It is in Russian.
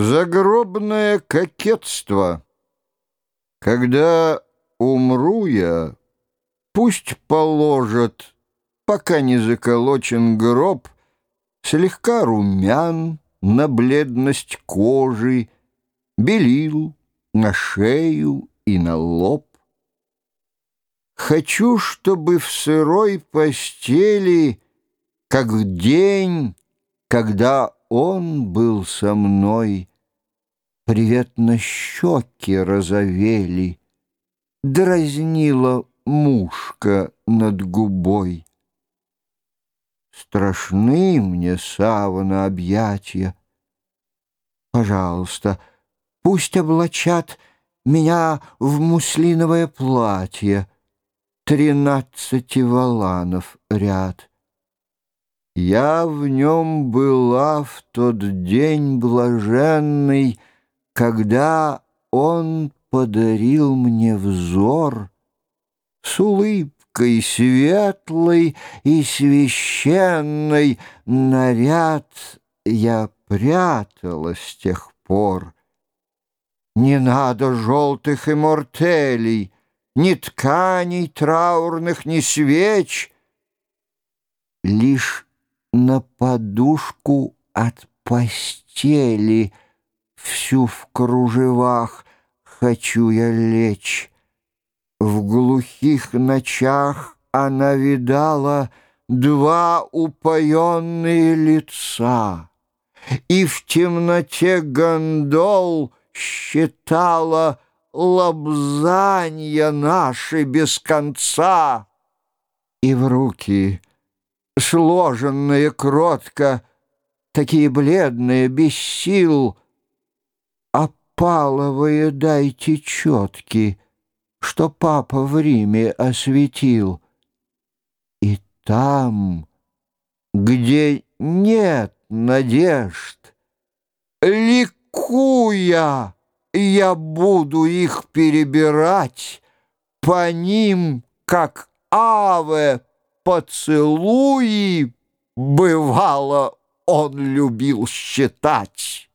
Загробное кокетство. Когда умру я, пусть положат, пока не заколочен гроб, слегка румян на бледность кожи, белил на шею и на лоб. Хочу, чтобы в сырой постели, как в день, когда он был со мной, Приветно щеки розовели, Дразнила мушка над губой. Страшны мне савана объятия. Пожалуйста, пусть облачат Меня в муслиновое платье, Тринадцати валанов ряд. Я в нем была в тот день блаженный, Когда он подарил мне взор С улыбкой светлой и священной Наряд я прятала с тех пор. Не надо желтых иммортелей, Ни тканей траурных, ни свеч, Лишь на подушку от постели Всю в кружевах хочу я лечь. В глухих ночах она видала Два упоенные лица, И в темноте гондол считала Лобзанья наши без конца. И в руки сложенные кротко, Такие бледные, без сил. Опаловые дайте четки, Что папа в Риме осветил. И там, где нет надежд, Ликуя, я буду их перебирать, По ним, как аве, поцелуи, бывало, он любил считать.